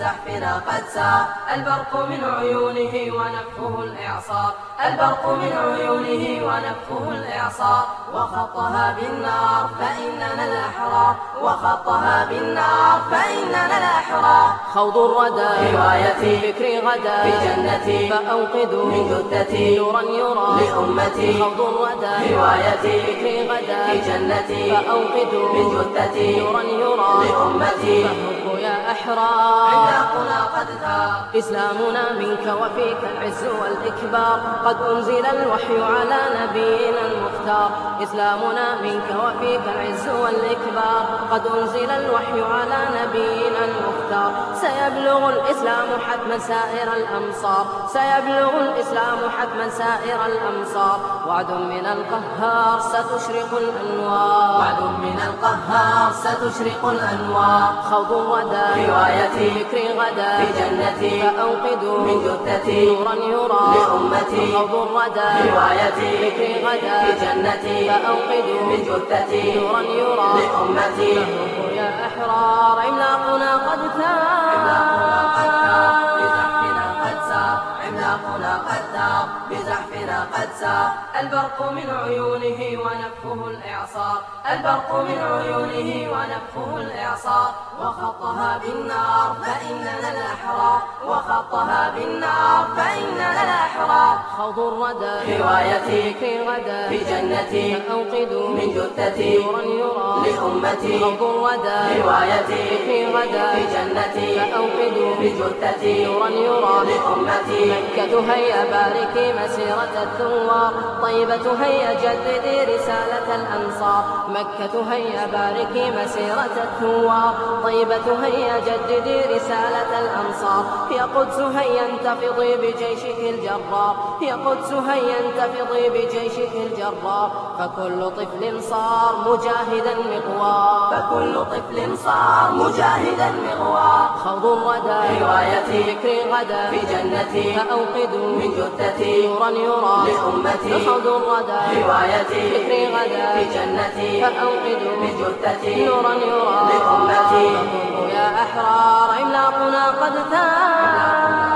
بزحفنا قد سار. البرق من عيونه ونفخه الإعصار. البرق من عيونه ونفخه الإعصار. وخطها بالنار فإننا الأحرار. وخطها بالنار فإننا الأحرار. خوض الردى. روايتي فكري غدا. في جنتي. فأوقدوا من جثتي. نورا يرى لأمتي. خوض الردى. روايتي فكري غدا. في جنتي. فأوقدوا من جثتي. نورا يرى لأمتي. فهبوا يا أحرار عملاقنا قد ثار إسلامنا منك وفيك العز والإكبار. قد أنزل الوحي على نبينا المختار. إسلامنا منك وفيك العز والإكبار. قد أنزل الوحي على نبينا المختار. سيبلغ الإسلام حتما سائر الأمصار. سيبلغ الإسلام حتما سائر الأمصار. وعد من القهار ستشرق الأنوار. وعد من القهار ستشرق الأنوار. خوض الردى روايتي فكري غدا. في جنتي فأوقدوا من جثتي نورا يرى. لأمتي خوض الردى روايتي فكري غدا. في جنتي فأوقدوا من جثتي نورا يرى. لأمتي فهبوا يا أحرار عملاقنا قد ثار عملاقنا قد ثار بزحفنا قد سار البرق من عيونه ونفخه الإعصار. البرق من عيونه ونفخه الإعصار. وخطها بالنار فإننا الأحرار وخطها بالنار فإننا الأحرار خوض الردى روايتي فكري غدا في جنتي فأوقدوا من جثتي نورا يرى لأمتي. خوض الردى روايتي فكري غدا في جنتي فأوقدوا من جثتي نورا يرى لأمتي. مكة هيا باركي مسيرة الثوار. طيبة هيا جددي رسالة الأنصار. مكة هيا باركي مسيرة الثوار. طيبة هيا جددي رسالة الأنصار. يا قدس هيا انتفضي بجيشك الجرار يا قدس هيا انتفضي بجيشك الجرار فكل طفل صار مجاهدا مقوار. فكل طفل صار مجاهدا مغوار خوض الردى روايتي فكري غدا في جنتي فأوقدوا من جثتي نورا يرى لأمتي. خوض الردى روايتي فكري غدا في جنتي فأوقدوا من جثتي نورا يرى لأمتي. يا أحرار عملاقنا قد ثار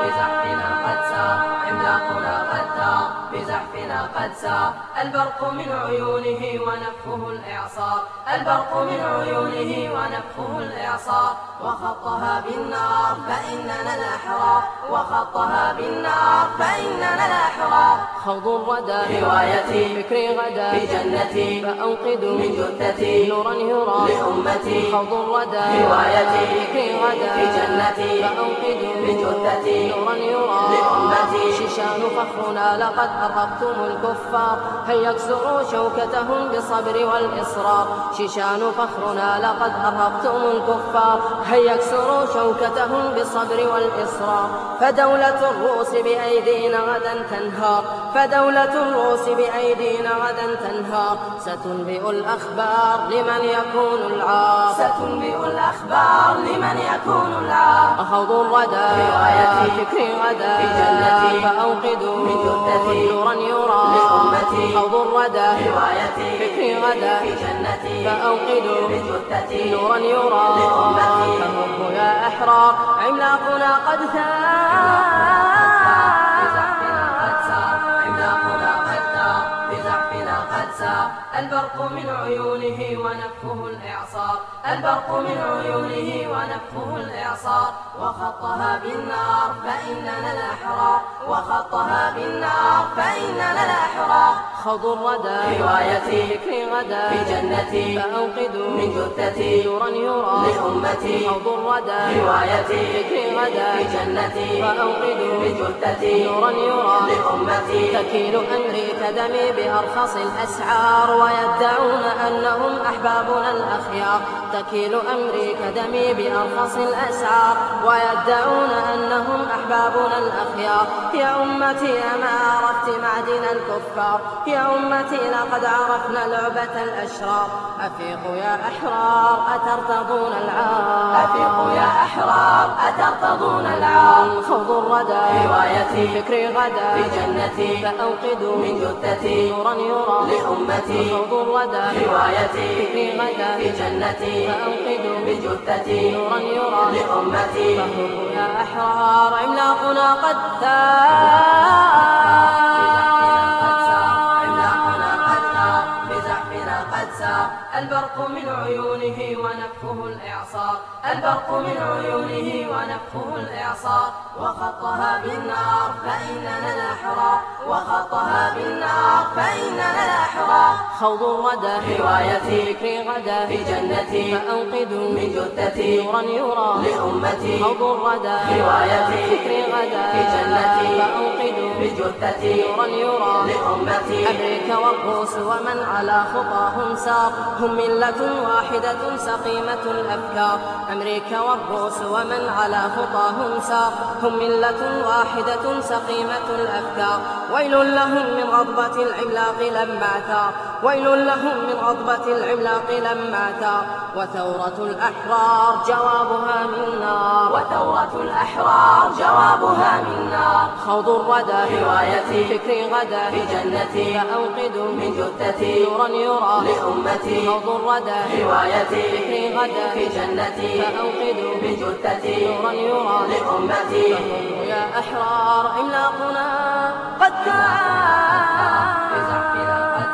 بزحفنا قد عملاقنا قد بزحفنا قد البرق من عيونه ونفخه الإعصار. البرق من عيونه ونفخه الإعصار. وخطها بالنار فإننا الأحرار وخطها بالنار فإننا الأحرار خوض الردى روايتي فكري غدا في جنتي فأوقدوا من جثتي نورا يرى لأمتي خوض الردى روايتي فكري غدا في جنتي فأوقدوا من جثتي نورا يرى لأمتي شيشان فخرنا لقد أرهبتم الكفار. هيا اكسروا شوكتهم بالصبر والإصرار؟ شيشان فخرنا لقد أرهبتم الكفار. هيا اكسروا شوكتهم بالصبر والإصرار فدولة الروس بأيدينا غدا تنهار. فدولة الروس بأيدينا غدا تنهار ستنبئ الأخبار لمن يكون العار ستنبئ الأخبار لمن يكون العار أخوض الردى روايتي فكري غدا في جنتي فأوقدوا من جثتي نورا يرى لأمتي خوض الردى روايتي فكري غدا في جنتي فأوقدوا من جثتي نورا يرى لأمتي. فهبوا يا أحرار عملاقنا قد بزحفنا البرق من عيونه ونفخه الإعصار. البرق من عيونه ونفخه الإعصار. وخطها بالنار فإننا الأحرار وخطها بالنار فإننا الأحرار خوض الردى روايتي غدا في جنتي. فأوقدوا من جثتي. نورا يرى لأمتي. خوض الردى روايتي. فكري غدا. في جنتي. فأوقدوا من جثتي. نورا يرى لأمتي. تكيل أمريكا دمي بأرخص الأسعار ويدعون أنهم أحبابنا الأخيار تكيل أمريكا دمي بأرخص الأسعار ويدعون أنهم أحبابنا الأخيار يا أمتي أما عرفت معدن الكفار. يا أمتي لقد عرفنا لعبة الأشرار. أفيقوا يا أحرار أترتضون العار. أفيقوا يا أحرار أترتضون العار. خوض الردى. روايتي فكري غدا. في جنتي. فأوقدوا. من جثتي. نورا يرى. لأمتي. خوض الردى. روايتي. فكري غدا. في جنتي. فأوقدوا. بجثتي نورا يرى. لأمتي. فهبوا يا أحرار. عملاقنا قد البرق البرق من عيونه ونفخه الإعصار وخطها بالنار فإننا الأحرار وخطها بالنار فإننا الأحرار خوض الردى روايتي فكري غدا في جنتي. فأوقدوا من جثتي. نورا يرى لأمتي. خوض الردى روايتي فكري غدا في جنتي. فأوقدوا بجثتي نورا يرى لأمتي. أمريكا والروس ومن على خطاهم سار هم ملة واحدة سقيمة الأفكار. أمريكا والروس ومن على خطاهم سار هم ملة واحدة سقيمة الأفكار. ويل لهم من غضبة العملاق لما ثار ويل لهم من غضبة العملاق لما ثار وثورة الأحرار جوابها من نار. وثورة الأحرار جوابها من نار. خوض الردى روايتي فكري غدا. في جنتي فأوقدوا من جثتي نورا يرى لأمتي. خوض الردى روايتي فكري غدا. في جنتي فأوقدوا من جثتي نورا يرى لأمتي. يا أحرار عملاقنا. بزحفنا قد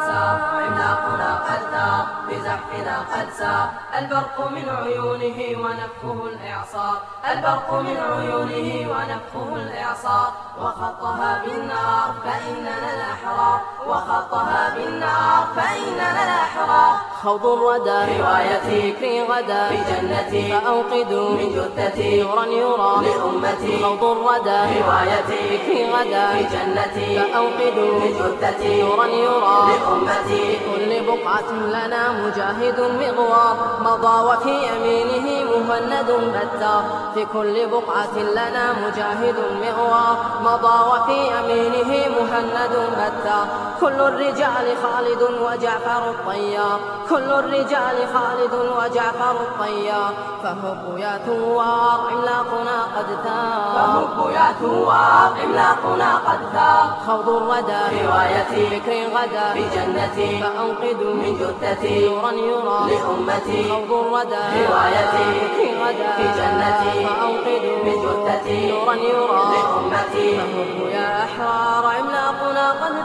عملاقنا قد ثار بزحفنا قد سار البرق من عيونه ونفخه الإعصار البرق من عيونه ونفخه الإعصار وخطها بالنار فإننا الأحرار وخطها بالنار فإننا الأحرار خوض الردى. روايتي فكري غدا. في جنتي. فأوقدوا من جثتي. نورا يرى لأمتي. خوض الردى. روايتي فكري غدا. في جنتي. فأوقدوا من جثتي. نورا يرى لأمتي. كل بقعة لنا مجاهد مغوار مضى وفي يمينه مهند بتار. في كل بقعة لنا مجاهد مغوار مضى وفي يمينه مهند بتار. كل الرجال خالد وجعفر الطيار. كل الرجال خالد وجعفر الطيار. فهبوا يا ثوار عملاقنا قد ثار فهب يا ثوار عملاقنا قد ثار خوض الردى روايتي فكر غدا. في جنتي. فأنقذوا من جثتي نورا يرى لأمتي خوض الردى روايتي فكر غدا في جنتي فأنقذوا من جثتي نورا يرى لأمتي فهبوا يا أحرار عملاقنا قد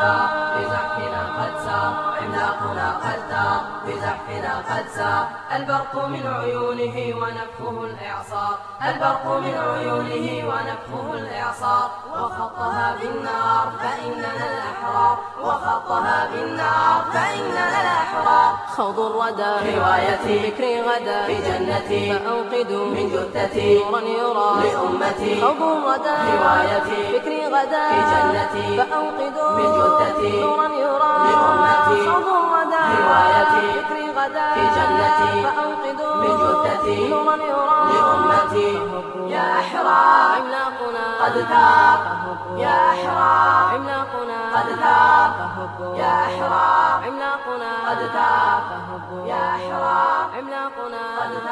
ثار بزحفنا قد سار عملاقنا قد ثار بزحفنا قد سار البرق من عيونه ونفخه الإعصار البرق من عيونه ونفخه الإعصار وخطها بالنار فإننا الأحرار. وخطها بالنار فإننا الأحرار. خوض الردى روايتي فكري غدا. في جنتي فأنقذوا من جثتي نورا يرى. لأمتي. خوض الردى روايتي فكري غدا. في جنتي فأنقذوا من جثتي نورا يرى. لأمتي. خوض الردى روايتي فكري غدا في جنتي فأنقذوا من جثتي نورا يرى لأمتي يا أحرار عملاقنا قد فهبوا يا أحرار عملاقنا قد فهبوا يا أحرار عملاقنا قد فهبوا يا أحرار عملاقنا قد ثار